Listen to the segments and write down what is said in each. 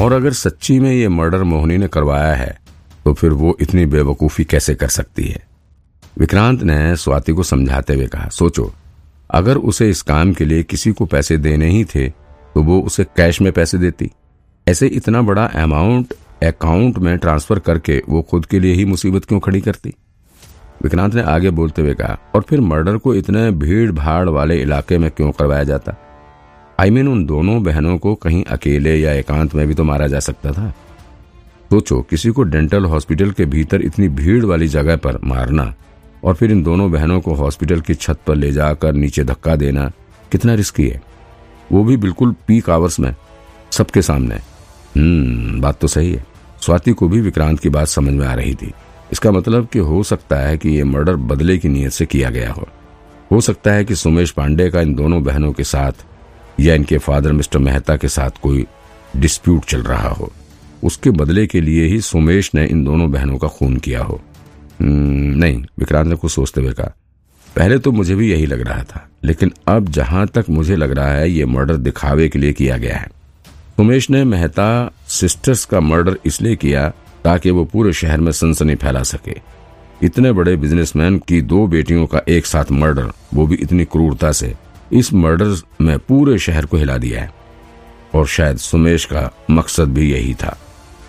और अगर सच्ची में ये मर्डर मोहनी ने करवाया है तो फिर वो इतनी बेवकूफ़ी कैसे कर सकती है? विक्रांत ने स्वाति को समझाते हुए कहा, सोचो, अगर उसे इस काम के लिए किसी को पैसे देने ही थे तो वो उसे कैश में पैसे देती। ऐसे इतना बड़ा अमाउंट अकाउंट में ट्रांसफ़र करके वो खुद के लिए ही मुसीबत क्यों खड़ी करती? विक्रांत ने आगे बोलते हुए कहा, और फिर मर्डर को इतने भीड़ भाड़ वाले इलाके में क्यों करवाया जाता? आई मीन उन दोनों बहनों को कहीं अकेले या एकांत में भी तो मारा जा सकता था। सोचो, किसी को डेंटल हॉस्पिटल के भीतर इतनी भीड़ वाली जगह पर मारना और फिर इन दोनों बहनों को हॉस्पिटल की छत पर ले जाकर नीचे धक्का देना, कितना रिस्की है। वो भी बिल्कुल पीक आवर्स में, सबके सामने। हम्म बात तो सही है। स्वाति को भी विक्रांत की बात समझ में आ रही थी। इसका मतलब कि हो सकता है कि ये मर्डर बदले की नीयत से किया गया हो। हो सकता है कि सुमेश पांडे का इन दोनों बहनों के साथ या इनके फादर मिस्टर मेहता के साथ कोई डिस्प्यूट चल रहा हो, उसके बदले के लिए ही सुमेश ने इन दोनों बहनों का खून किया हो। नहीं, विक्रांत ने कुछ सोचते हुए कहा, पहले तो मुझे भी यही लग रहा था, लेकिन अब जहाँ तक मुझे लग रहा है, ये मर्डर दिखावे के लिए किया गया है। सुमेश ने मेहता सिस्टर्स का मर्डर इसलिए किया ताकि वो पूरे शहर में सनसनी फैला सके। इतने बड़े बिजनेसमैन की दो बेटियों का एक साथ मर्डर, वो भी इतनी क्रूरता से इस मर्डर में पूरे शहर को हिला दिया है। और शायद सुमेश का मकसद भी यही था।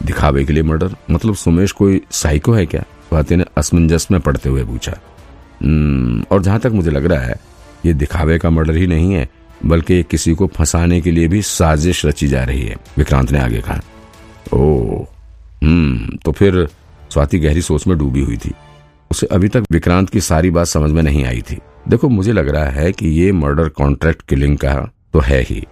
दिखावे के लिए मर्डर? मतलब सुमेश कोई साइको है क्या? स्वाति ने असमंजस में पढ़ते हुए पूछा। और जहाँ तक मुझे लग रहा है, ये दिखावे का मर्डर ही नहीं है, बल्कि किसी को फंसाने के लिए भी साजिश रची जा रही है, विक्रांत ने आगे कहा। ओ हम्म तो फिर स्वाति गहरी सोच में डूबी हुई थी। उसे अभी तक विक्रांत की सारी बात समझ में नहीं आई थी। देखो, मुझे लग रहा है कि ये मर्डर कॉन्ट्रैक्ट किलिंग का तो है ही।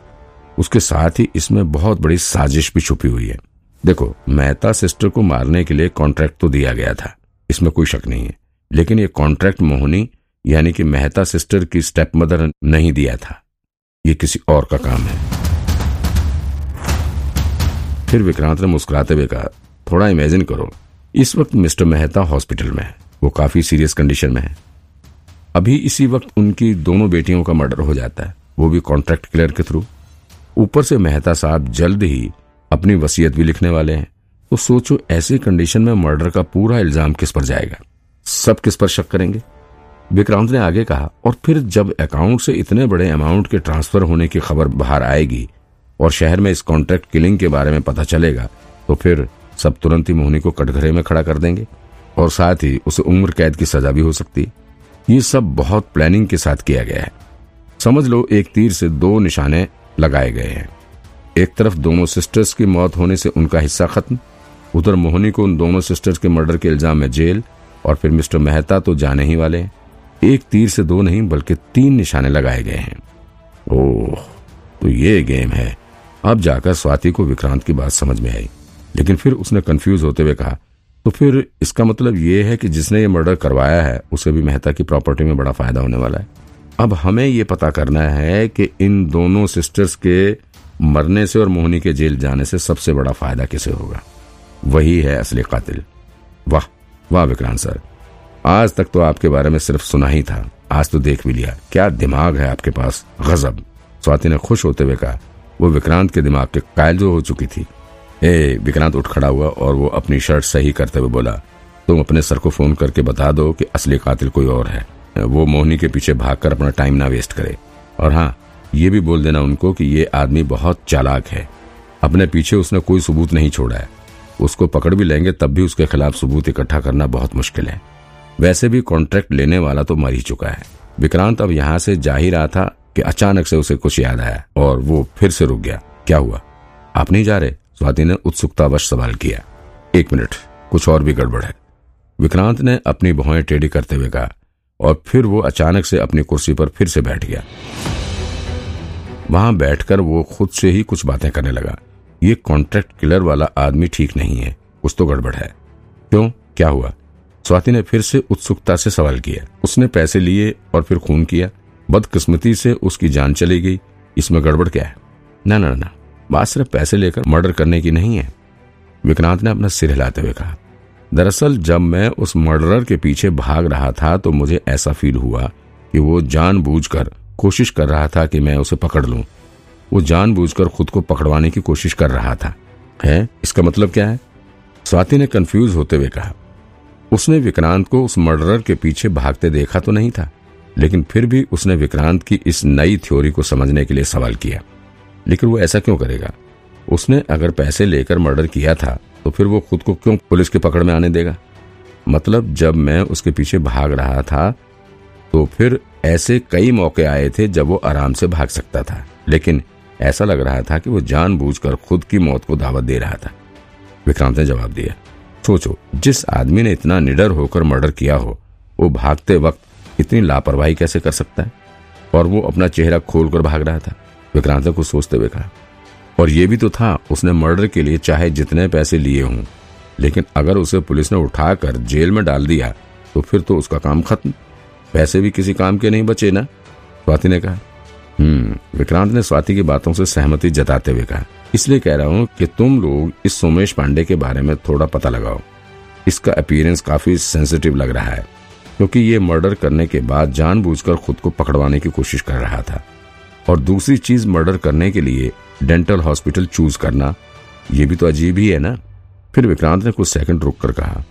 उसके साथ ही इसमें बहुत बड़ी साजिश भी छुपी हुई है। देखो, मेहता सिस्टर को मारने के लिए कॉन्ट्रैक्ट तो दिया गया था। इसमें कोई शक नहीं है। लेकिन ये कॉन्ट्रैक्ट मोहनी, यानी कि मेहता सिस्टर की स्टेप मदर नहीं दिया था। ये किसी और का काम है। फिर विक्रांत ने मुस्कुराते हुए कहा, थोड़ा इमेजिन करो। इस वक्त मिस्टर मेहता हॉस्पिटल में है। वो काफ़ी सीरियस कंडीशन में है। अभी इसी वक्त उनकी दोनों बेटियों का मर्डर हो जाता है। वो भी कॉन्ट्रैक्ट क्लियर के थ्रू ऊपर से मेहता साहब जल्द ही अपनी वसीयत भी लिखने वाले हैं। तो सोचो, ऐसी कंडीशन में मर्डर का पूरा इल्ज़ाम किस पर जाएगा? सब किस पर शक करेंगे? विक्रांत ने आगे कहा, और फिर जब अकाउंट से इतने बड़े अमाउंट के ट्रांसफ़र होने की खबर बाहर आएगी, और शहर में इस कॉन्ट्रैक्ट किलिंग के बारे में पता चलेगा तो फिर सब तुरंत ही मोहनी को कटघरे में खड़ा कर देंगे, और साथ ही उसे उम्र कैद की सजा भी हो सकती है। ये सब बहुत प्लानिंग के साथ किया गया है। समझ लो, एक तीर से दो निशाने लगाए गए हैं। एक तरफ़ दोनों सिस्टर्स की मौत होने से उनका हिस्सा खत्म, उधर मोहनी को उन दोनों सिस्टर्स के मर्डर के इल्ज़ाम में जेल, और फिर मिस्टर मेहता तो जाने ही वाले एक तीर से दो नहीं, बल्कि तीन निशाने लगाए गए हैं। ओह तो ये गेम है। अब जाकर स्वाति को विक्रांत की बात समझ में आई, लेकिन फिर उसने कंफ्यूज होते हुए कहा तो फिर इसका मतलब ये है कि जिसने ये मर्डर करवाया है, उसे भी मेहता की प्रॉपर्टी में बड़ा फ़ायदा होने वाला है। अब हमें ये पता करना है कि इन दोनों सिस्टर्स के मरने से और मोहनी के जेल जाने से सबसे बड़ा फ़ायदा किसे होगा? वही है असली कातिल। वाह वाह विक्रांत सर। आज तक तो आपके बारे में सिर्फ़ सुना ही था। आज तो देख भी लिया। क्या दिमाग है आपके पास? गजब। स्वाति ने खुश होते हुए कहा, वो विक्रांत के दिमाग के कायल जो हो चुकी थी। ए, विक्रांत उठ खड़ा हुआ और वो अपनी शर्ट सही करते हुए बोला, तुम अपने सर को फ़ोन करके बता दो कि असली कातिल कोई और है। वो मोहनी के पीछे भागकर अपना टाइम ना वेस्ट करे। और हाँ ये भी बोल देना उनको कि ये आदमी बहुत चालाक है। अपने पीछे उसने कोई सबूत नहीं छोड़ा है। उसको पकड़ भी लेंगे तब भी उसके खिलाफ सबूत इकट्ठा करना बहुत मुश्किल है। वैसे भी कॉन्ट्रैक्ट लेने वाला तो मर ही चुका है। विक्रांत अब यहाँ से जा ही रहा था कि अचानक से उसे कुछ याद आया और वो फिर से रुक गया। क्या हुआ? आप नहीं जा रहे? स्वाति ने उत्सुकतावश सवाल किया। एक मिनट, कुछ और भी गड़बड़ है। विक्रांत ने अपनी भौएँ टेढ़ी करते हुए कहा और फिर वो अचानक से अपनी कुर्सी पर फिर से बैठ गया। वहाँ बैठकर वो खुद से ही कुछ बातें करने लगा। ये कॉन्ट्रैक्ट किलर वाला आदमी ठीक नहीं है कुछ तो गड़बड़ है। क्यों? क्या हुआ? स्वाति ने फिर से उत्सुकता से सवाल किया। उसने पैसे लिए और फिर खून किया। बदकिस्मती से उसकी जान चली गई। इसमें गड़बड़ क्या है? ना ना ना। बात सिर्फ़ पैसे लेकर मर्डर करने की नहीं है। विक्रांत ने अपना सिर हिलाते हुए कहा, दरअसल जब मैं उस मर्डरर के पीछे भाग रहा था तो मुझे ऐसा फील हुआ कि वो जानबूझकर कोशिश कर रहा था कि मैं उसे पकड़ लूँ। वो जानबूझकर खुद को पकड़वाने की कोशिश कर रहा था। है? इसका मतलब क्या है? स्वाति ने कंफ्यूज होते हुए कहा, उसने विक्रांत को उस मर्डरर के पीछे भागते देखा तो नहीं था, लेकिन फिर भी उसने विक्रांत की इस नई थ्योरी को समझने के लिए सवाल किया। लेकिन वो ऐसा क्यों करेगा? उसने अगर पैसे लेकर मर्डर किया था तो फिर वो खुद को क्यों पुलिस की पकड़ में आने देगा? मतलब जब मैं उसके पीछे भाग रहा था तो फिर ऐसे कई मौके आए थे जब वो आराम से भाग सकता था। लेकिन ऐसा लग रहा था कि वो जानबूझकर खुद की मौत को दावत दे रहा था। विक्रांत ने जवाब दिया, सोचो, जिस आदमी ने इतना निडर होकर मर्डर किया हो, वो भागते वक्त इतनी लापरवाही कैसे कर सकता है? और वो अपना चेहरा खोलकर भाग रहा था। विक्रांत को सोचते हुए कहा, और ये भी तो था, उसने मर्डर के लिए चाहे जितने पैसे लिए हों, लेकिन अगर उसे पुलिस ने उठाकर जेल में डाल दिया तो फिर तो उसका काम खत्म। पैसे भी किसी काम के नहीं बचे ना? स्वाति ने कहा हम्म विक्रांत ने स्वाति की बातों से सहमति जताते हुए कहा, इसलिए कह रहा हूँ कि तुम लोग इस सोमेश पांडे के बारे में थोड़ा पता लगाओ। इसका अपीयरेंस काफ़ी सेंसिटिव लग रहा है, क्योंकि ये मर्डर करने के बाद जानबूझकर खुद को पकड़वाने की कोशिश कर रहा था। और दूसरी चीज़ मर्डर करने के लिए डेंटल हॉस्पिटल चूज़ करना, ये भी तो अजीब ही है ना? फिर विक्रांत ने कुछ सेकंड रुक कर कहा,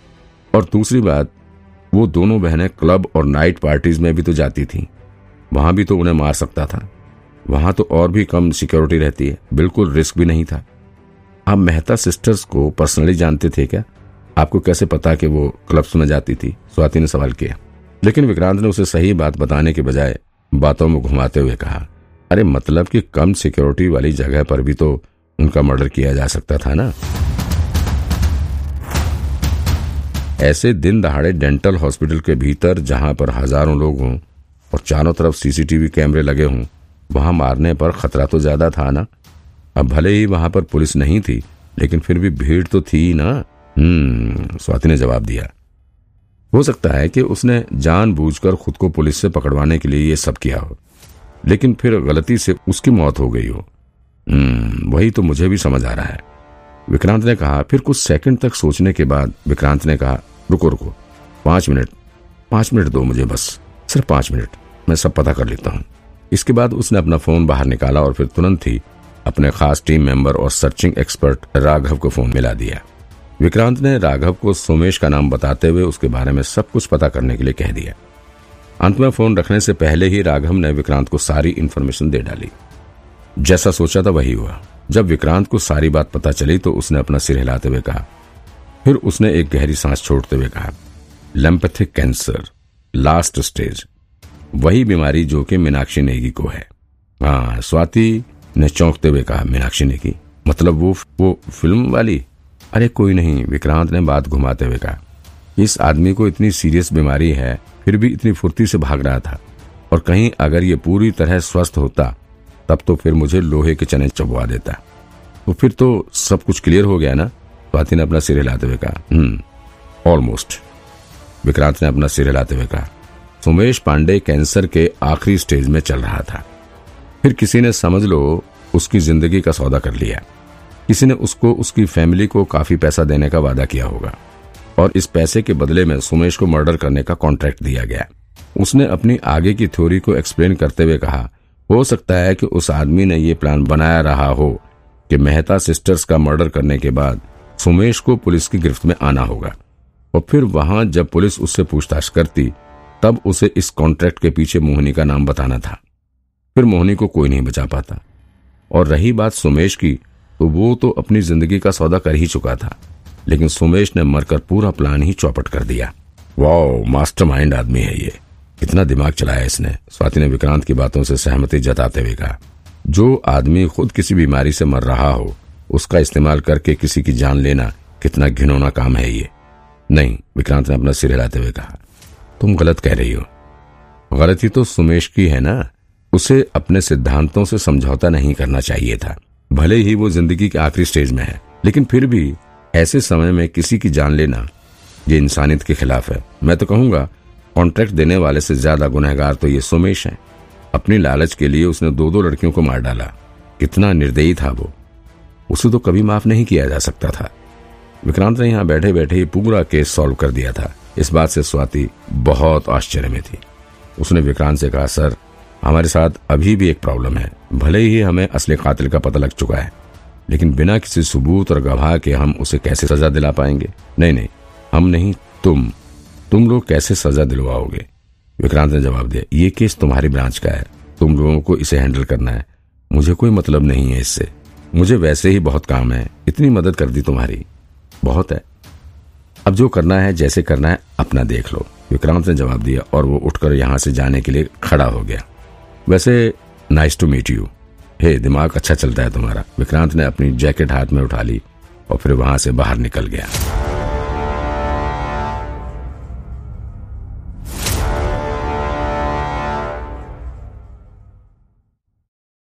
और दूसरी बात, वो दोनों बहनें क्लब और नाइट पार्टीज़ में भी तो जाती थी, वहाँ भी तो उन्हें मार सकता था, वहाँ तो और भी कम सिक्योरिटी रहती है, बिल्कुल रिस्क भी नहीं था। आप मेहता सिस्टर्स को पर्सनली जानते थे क्या? आपको कैसे पता कि वो क्लब्स में जाती थी? स्वाति ने सवाल किया। लेकिन विक्रांत ने उसे सही बात बताने के बजाय बातों में घुमाते हुए कहा अरे मतलब कि कम सिक्योरिटी वाली जगह पर भी तो उनका मर्डर किया जा सकता था ना? ऐसे दिन दहाड़े डेंटल हॉस्पिटल के भीतर, जहाँ पर हज़ारों लोग हों और चारों तरफ़ सीसीटीवी कैमरे लगे हों, वहाँ मारने पर खतरा तो ज़्यादा था ना? अब भले ही वहाँ पर पुलिस नहीं थी, लेकिन फिर भी भीड़ तो थी ना? हम्म स्वाति ने जवाब दिया। हो सकता है कि उसने जानबूझकर खुद को पुलिस से पकड़वाने के लिए ये सब किया हो। लेकिन फिर गलती से उसकी मौत हो गई हो। हम्म वही तो मुझे भी समझ आ रहा है। विक्रांत ने कहा, फिर कुछ सेकंड तक सोचने के बाद विक्रांत ने कहा, रुको रुको। पाँच मिनट पाँच मिनट दो मुझे बस, सिर्फ़ पाँच मिनट, मैं सब पता कर लेता हूँ। इसके बाद उसने अपना फ़ोन बाहर निकाला और फिर तुरंत ही अपने खास टीम मेंबर और सर्चिंग एक्सपर्ट राघव को फ़ोन मिला दिया। विक्रांत ने राघव को सोमेश का नाम बताते हुए उसके बारे में सब कुछ पता करने के लिए कह दिया। अंत में फ़ोन रखने से पहले ही राघव ने विक्रांत को सारी इन्फॉर्मेशन दे डाली। जैसा सोचा था वही हुआ। जब विक्रांत को सारी बात पता चली तो उसने अपना सिर हिलाते हुए कहा। फिर उसने एक गहरी सांस छोड़ते हुए कहा लेम्पैथिक कैंसर लास्ट स्टेज वही बीमारी जो कि मीनाक्षी नेगी को है। हाँ स्वाति ने चौंकते हुए कहा, मीनाक्षी नेगी मतलब वो वो फ़िल्म वाली? अरे, कोई नहीं, विक्रांत ने बात घुमाते हुए कहा। इस आदमी को इतनी सीरियस बीमारी है, फिर भी इतनी फुर्ती से भाग रहा था। और कहीं अगर ये पूरी तरह स्वस्थ होता, तब तो फिर मुझे लोहे के चने चबवा देता। तो फिर तो सब कुछ क्लियर हो गया ना? स्वाति ने अपना सिर हिलाते हुए कहा हम्म ऑलमोस्ट विक्रांत ने अपना सिर हिलाते हुए कहा, सुमेश पांडे कैंसर के आखिरी स्टेज में चल रहा था। फिर किसी ने समझ लो, उसकी ज़िंदगी का सौदा कर लिया। किसी ने उसको, उसकी फैमिली को काफ़ी पैसा देने का वादा किया होगा। और इस पैसे के बदले में सुमेश को मर्डर करने का कॉन्ट्रैक्ट दिया गया। उसने अपनी आगे की थ्योरी को एक्सप्लेन करते हुए कहा, हो सकता है कि उस आदमी ने यह प्लान बनाया रहा हो कि मेहता सिस्टर्स का मर्डर करने के बाद सुमेश को पुलिस की गिरफ्त में आना होगा। और फिर वहाँ जब पुलिस उससे पूछताछ करती, तब उसे इस कॉन्ट्रैक्ट के पीछे मोहनी का नाम बताना था। फिर मोहनी को कोई नहीं बचा पाता। और रही बात सुमेश की तो वो तो अपनी ज़िंदगी का सौदा कर ही चुका था। लेकिन सुमेश ने मरकर पूरा प्लान ही चौपट कर दिया। वाओ, मास्टरमाइंड आदमी है ये। इतना दिमाग चलाया इसने। स्वाति ने विक्रांत की बातों से सहमति जताते हुए कहा, जो आदमी खुद किसी बीमारी से मर रहा हो, उसका इस्तेमाल करके किसी की जान लेना कितना घिनौना काम है ये। नहीं, विक्रांत ने अपना सिर हिलाते हुए कहा, तुम गलत कह रही हो। गलती तो सुमेश की है ना? उसे अपने सिद्धांतों से समझौता नहीं करना चाहिए था। भले ही वो ज़िंदगी के आखिरी स्टेज में है, लेकिन फिर भी ऐसे समय में किसी की जान लेना ये इंसानियत के खिलाफ है। मैं तो कहूँगा कॉन्ट्रैक्ट देने वाले से ज़्यादा गुनहगार तो ये सुमेश है। अपनी लालच के लिए उसने दो दो लड़कियों को मार डाला। कितना निर्दयी था वो। उसे तो कभी माफ़ नहीं किया जा सकता था। विक्रांत ने यहाँ बैठे बैठे ही पूरा केस सॉल्व कर दिया था। इस बात से स्वाति बहुत आश्चर्य में थी। उसने विक्रांत से कहा, सर, हमारे साथ अभी भी एक प्रॉब्लम है। भले ही हमें असली कातिल का पता लग चुका है। लेकिन बिना किसी सबूत और गवाह के हम उसे कैसे सजा दिला पाएँगे? नहीं नहीं, हम नहीं, तुम। तुम लोग कैसे सजा दिलवाओगे? विक्रांत ने जवाब दिया, ये केस तुम्हारी ब्रांच का है। तुम लोगों को इसे हैंडल करना है। मुझे कोई मतलब नहीं है इससे। मुझे वैसे ही बहुत काम है। इतनी मदद कर दी तुम्हारी। बहुत है। अब जो करना है, जैसे करना है, अपना देख लो। विक्रांत ने जवाब दिया और वो उठकर यहाँ से जाने के लिए खड़ा हो गया। वैसे nice to meet you hey, दिमाग अच्छा चलता है तुम्हारा। विक्रांत ने अपनी जैकेट हाथ में उठा ली और फिर वहाँ से बाहर निकल गया।